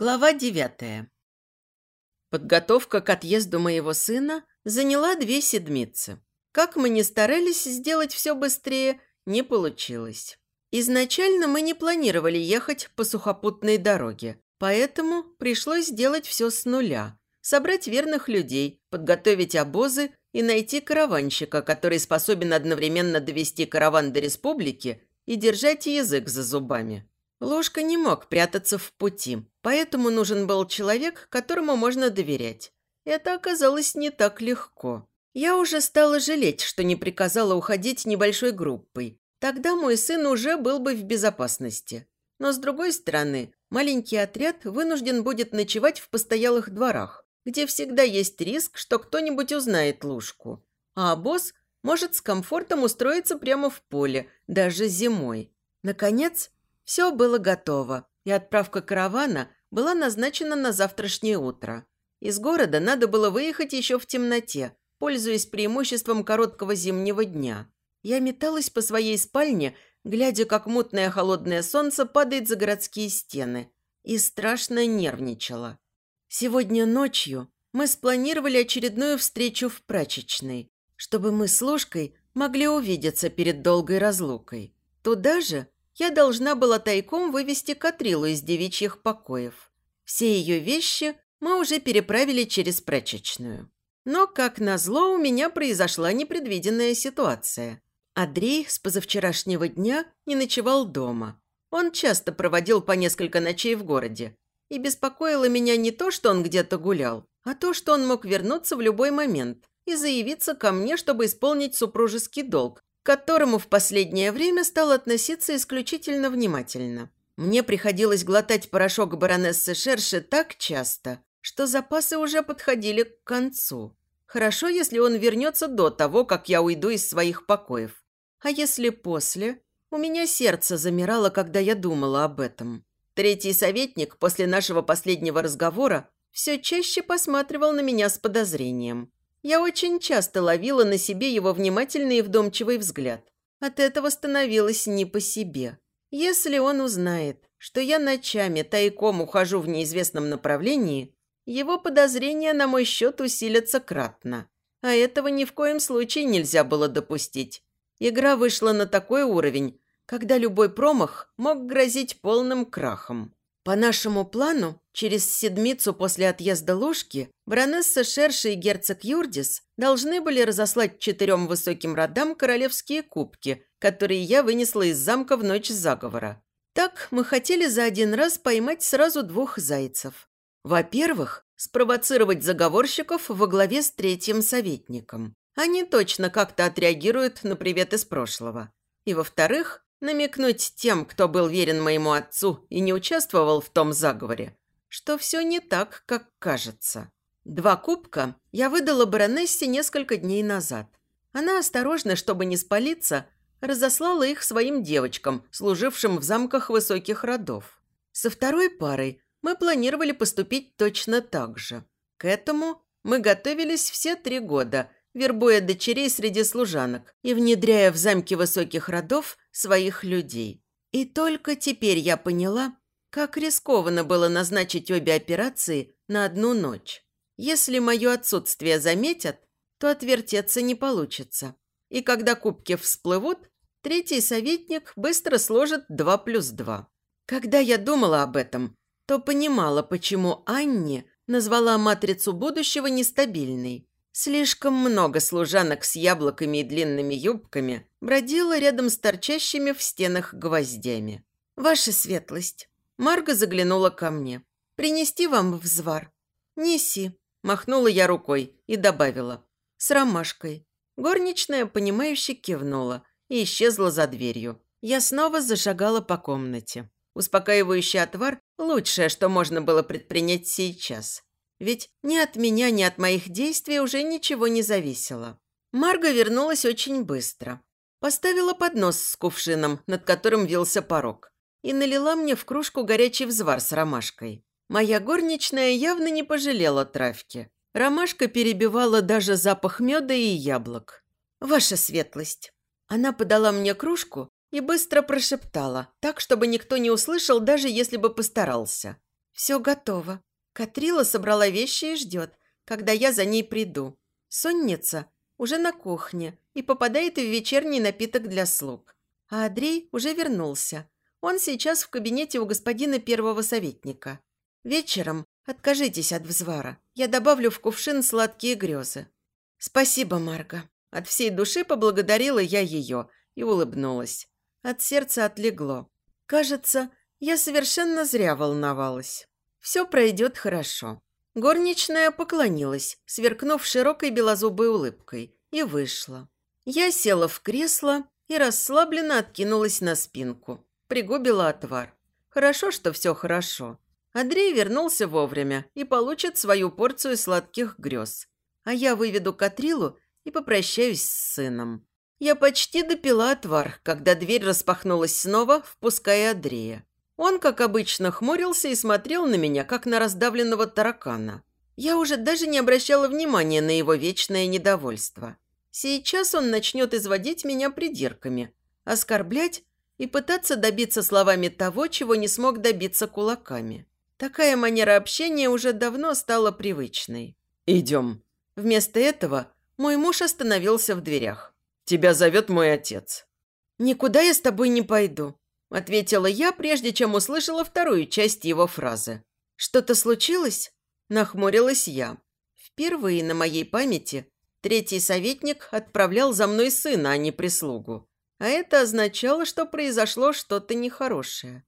Глава девятая. Подготовка к отъезду моего сына заняла две седмицы. Как мы ни старались сделать все быстрее, не получилось. Изначально мы не планировали ехать по сухопутной дороге, поэтому пришлось сделать все с нуля. Собрать верных людей, подготовить обозы и найти караванщика, который способен одновременно довести караван до республики и держать язык за зубами. Ложка не мог прятаться в пути, поэтому нужен был человек, которому можно доверять. Это оказалось не так легко. Я уже стала жалеть, что не приказала уходить небольшой группой. Тогда мой сын уже был бы в безопасности. Но, с другой стороны, маленький отряд вынужден будет ночевать в постоялых дворах, где всегда есть риск, что кто-нибудь узнает Лужку. А босс может с комфортом устроиться прямо в поле, даже зимой. Наконец, все было готово, и отправка каравана была назначена на завтрашнее утро. Из города надо было выехать еще в темноте, пользуясь преимуществом короткого зимнего дня. Я металась по своей спальне, глядя, как мутное холодное солнце падает за городские стены, и страшно нервничала. Сегодня ночью мы спланировали очередную встречу в прачечной, чтобы мы с Ложкой могли увидеться перед долгой разлукой. Туда же я должна была тайком вывести Катрилу из девичьих покоев. Все ее вещи мы уже переправили через прачечную. Но, как назло, у меня произошла непредвиденная ситуация. Андрей с позавчерашнего дня не ночевал дома. Он часто проводил по несколько ночей в городе. И беспокоило меня не то, что он где-то гулял, а то, что он мог вернуться в любой момент и заявиться ко мне, чтобы исполнить супружеский долг, которому в последнее время стал относиться исключительно внимательно. Мне приходилось глотать порошок баронессы Шерши так часто, что запасы уже подходили к концу. Хорошо, если он вернется до того, как я уйду из своих покоев. А если после? У меня сердце замирало, когда я думала об этом. Третий советник после нашего последнего разговора все чаще посматривал на меня с подозрением. Я очень часто ловила на себе его внимательный и вдумчивый взгляд. От этого становилось не по себе. Если он узнает, что я ночами тайком ухожу в неизвестном направлении, его подозрения на мой счет усилятся кратно. А этого ни в коем случае нельзя было допустить. Игра вышла на такой уровень, когда любой промах мог грозить полным крахом. По нашему плану, через седмицу после отъезда Лужки, баронесса Шерши и герцог Юрдис должны были разослать четырем высоким родам королевские кубки, которые я вынесла из замка в ночь заговора. Так мы хотели за один раз поймать сразу двух зайцев. Во-первых, спровоцировать заговорщиков во главе с третьим советником. Они точно как-то отреагируют на привет из прошлого. И во-вторых, намекнуть тем, кто был верен моему отцу и не участвовал в том заговоре, что все не так, как кажется. Два кубка я выдала баронессе несколько дней назад. Она осторожно, чтобы не спалиться, разослала их своим девочкам, служившим в замках высоких родов. Со второй парой мы планировали поступить точно так же. К этому мы готовились все три года, вербуя дочерей среди служанок и внедряя в замки высоких родов своих людей. И только теперь я поняла, как рискованно было назначить обе операции на одну ночь. Если мое отсутствие заметят, то отвертеться не получится. И когда кубки всплывут, третий советник быстро сложит 2 плюс 2. Когда я думала об этом, то понимала, почему Анни назвала матрицу будущего нестабильной. Слишком много служанок с яблоками и длинными юбками бродило рядом с торчащими в стенах гвоздями. «Ваша светлость!» Марга заглянула ко мне. «Принести вам взвар?» «Неси!» Махнула я рукой и добавила. «С ромашкой». Горничная, понимающе кивнула и исчезла за дверью. Я снова зашагала по комнате. Успокаивающий отвар – лучшее, что можно было предпринять сейчас. Ведь ни от меня, ни от моих действий уже ничего не зависело. Марга вернулась очень быстро. Поставила поднос с кувшином, над которым вился порог, и налила мне в кружку горячий взвар с ромашкой. Моя горничная явно не пожалела травки. Ромашка перебивала даже запах меда и яблок. «Ваша светлость!» Она подала мне кружку и быстро прошептала, так, чтобы никто не услышал, даже если бы постарался. «Все готово. Катрила собрала вещи и ждет, когда я за ней приду. Сонница уже на кухне и попадает в вечерний напиток для слуг. А Андрей уже вернулся. Он сейчас в кабинете у господина первого советника. Вечером откажитесь от взвара. Я добавлю в кувшин сладкие грезы. Спасибо, Марга. От всей души поблагодарила я ее и улыбнулась. От сердца отлегло. Кажется, я совершенно зря волновалась. Все пройдет хорошо. Горничная поклонилась, сверкнув широкой белозубой улыбкой, и вышла. Я села в кресло и расслабленно откинулась на спинку. Пригубила отвар. Хорошо, что все хорошо. Андрей вернулся вовремя и получит свою порцию сладких грез. А я выведу Катрилу и попрощаюсь с сыном. Я почти допила отвар, когда дверь распахнулась снова, впуская Андрея. Он, как обычно, хмурился и смотрел на меня, как на раздавленного таракана. Я уже даже не обращала внимания на его вечное недовольство. Сейчас он начнет изводить меня придирками, оскорблять и пытаться добиться словами того, чего не смог добиться кулаками. Такая манера общения уже давно стала привычной. «Идем». Вместо этого мой муж остановился в дверях. «Тебя зовет мой отец». «Никуда я с тобой не пойду», – ответила я, прежде чем услышала вторую часть его фразы. «Что-то случилось?» – нахмурилась я. Впервые на моей памяти Третий советник отправлял за мной сына, а не прислугу. А это означало, что произошло что-то нехорошее.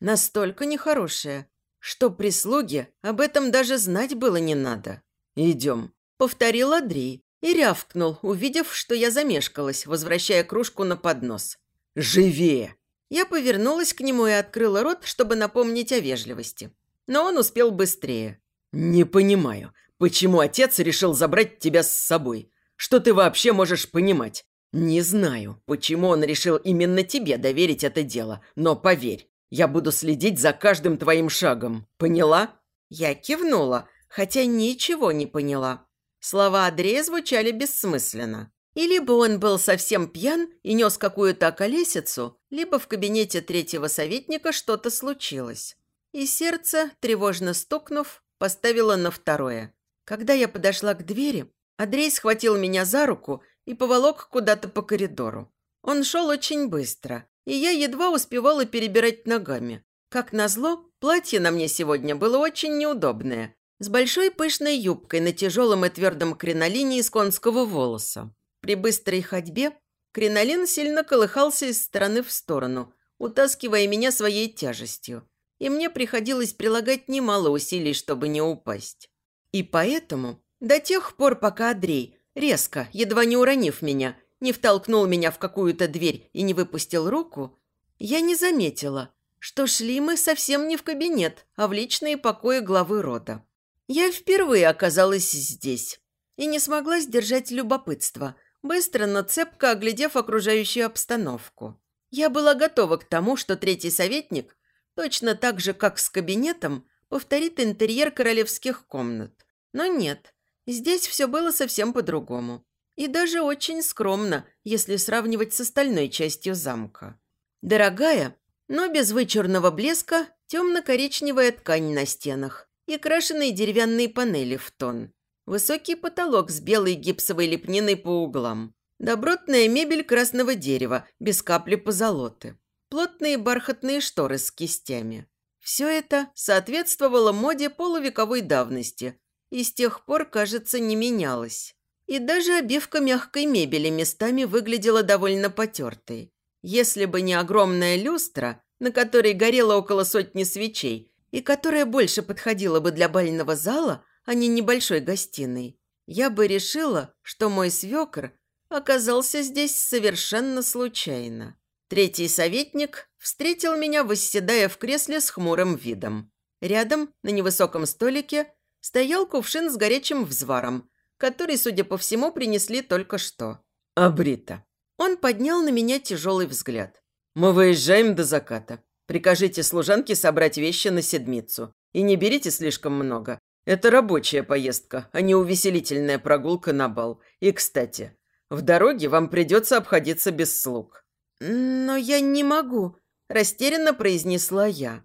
Настолько нехорошее, что прислуге об этом даже знать было не надо. «Идем», – повторил Андрей и рявкнул, увидев, что я замешкалась, возвращая кружку на поднос. «Живее!» Я повернулась к нему и открыла рот, чтобы напомнить о вежливости. Но он успел быстрее. «Не понимаю, Почему отец решил забрать тебя с собой? Что ты вообще можешь понимать? Не знаю, почему он решил именно тебе доверить это дело, но поверь, я буду следить за каждым твоим шагом. Поняла? Я кивнула, хотя ничего не поняла. Слова Андрея звучали бессмысленно. И либо он был совсем пьян и нес какую-то околесицу, либо в кабинете третьего советника что-то случилось. И сердце, тревожно стукнув, поставило на второе. Когда я подошла к двери, Андрей схватил меня за руку и поволок куда-то по коридору. Он шел очень быстро, и я едва успевала перебирать ногами. Как назло, платье на мне сегодня было очень неудобное, с большой пышной юбкой на тяжелом и твердом кринолине из конского волоса. При быстрой ходьбе кринолин сильно колыхался из стороны в сторону, утаскивая меня своей тяжестью, и мне приходилось прилагать немало усилий, чтобы не упасть. И поэтому до тех пор, пока Андрей, резко, едва не уронив меня, не втолкнул меня в какую-то дверь и не выпустил руку, я не заметила, что шли мы совсем не в кабинет, а в личные покои главы рода. Я впервые оказалась здесь и не смогла сдержать любопытство, быстро, но цепко оглядев окружающую обстановку. Я была готова к тому, что третий советник, точно так же, как с кабинетом, повторит интерьер королевских комнат. Но нет, здесь все было совсем по-другому. И даже очень скромно, если сравнивать с остальной частью замка. Дорогая, но без вычурного блеска, темно-коричневая ткань на стенах и крашеные деревянные панели в тон. Высокий потолок с белой гипсовой лепниной по углам. Добротная мебель красного дерева, без капли позолоты. Плотные бархатные шторы с кистями. Все это соответствовало моде полувековой давности, и с тех пор, кажется, не менялась. И даже обивка мягкой мебели местами выглядела довольно потертой. Если бы не огромная люстра, на которой горело около сотни свечей, и которая больше подходила бы для бального зала, а не небольшой гостиной, я бы решила, что мой свекр оказался здесь совершенно случайно. Третий советник встретил меня, восседая в кресле с хмурым видом. Рядом, на невысоком столике, стоял кувшин с горячим взваром, который, судя по всему, принесли только что. «Абрита». Он поднял на меня тяжелый взгляд. «Мы выезжаем до заката. Прикажите служанке собрать вещи на седмицу. И не берите слишком много. Это рабочая поездка, а не увеселительная прогулка на бал. И, кстати, в дороге вам придется обходиться без слуг». «Но я не могу», – растерянно произнесла я.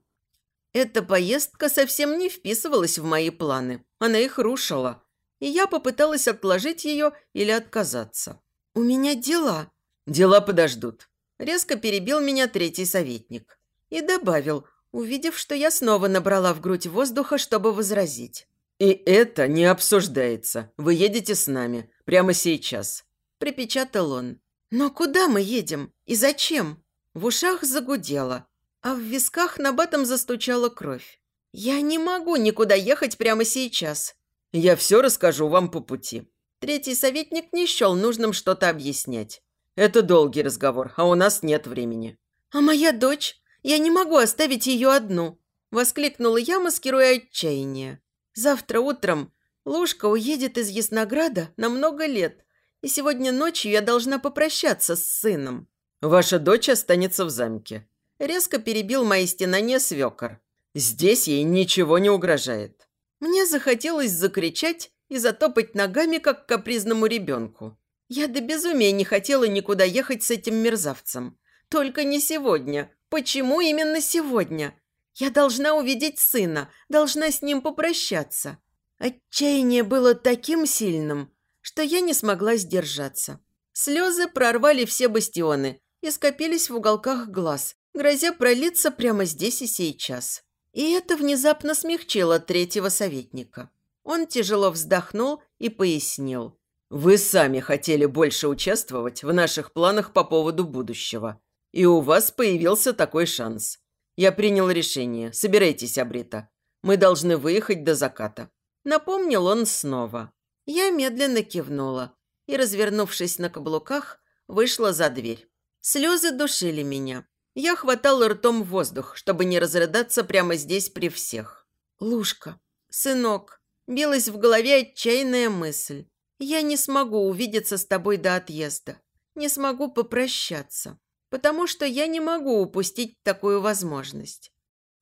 Эта поездка совсем не вписывалась в мои планы. Она их рушила. И я попыталась отложить ее или отказаться. «У меня дела». «Дела подождут». Резко перебил меня третий советник. И добавил, увидев, что я снова набрала в грудь воздуха, чтобы возразить. «И это не обсуждается. Вы едете с нами. Прямо сейчас», – припечатал он. «Но куда мы едем? И зачем?» В ушах загудело, а в висках на батом застучала кровь. «Я не могу никуда ехать прямо сейчас». «Я все расскажу вам по пути». Третий советник не счел нужным что-то объяснять. «Это долгий разговор, а у нас нет времени». «А моя дочь? Я не могу оставить ее одну!» Воскликнула я, маскируя отчаяние. «Завтра утром Лушка уедет из Яснограда на много лет, и сегодня ночью я должна попрощаться с сыном». «Ваша дочь останется в замке», – резко перебил мои стенания свекор. «Здесь ей ничего не угрожает». Мне захотелось закричать и затопать ногами, как капризному ребенку. Я до безумия не хотела никуда ехать с этим мерзавцем. Только не сегодня. Почему именно сегодня? Я должна увидеть сына, должна с ним попрощаться. Отчаяние было таким сильным, что я не смогла сдержаться. Слезы прорвали все бастионы и скопились в уголках глаз, грозя пролиться прямо здесь и сейчас. И это внезапно смягчило третьего советника. Он тяжело вздохнул и пояснил. «Вы сами хотели больше участвовать в наших планах по поводу будущего. И у вас появился такой шанс. Я принял решение. Собирайтесь, Абрита. Мы должны выехать до заката». Напомнил он снова. Я медленно кивнула и, развернувшись на каблуках, вышла за дверь. Слезы душили меня. Я хватала ртом воздух, чтобы не разрыдаться прямо здесь при всех. «Лушка, сынок», билась в голове отчаянная мысль. «Я не смогу увидеться с тобой до отъезда. Не смогу попрощаться, потому что я не могу упустить такую возможность.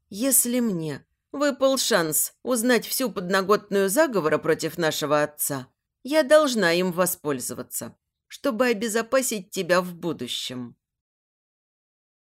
Если мне выпал шанс узнать всю подноготную заговора против нашего отца, я должна им воспользоваться, чтобы обезопасить тебя в будущем».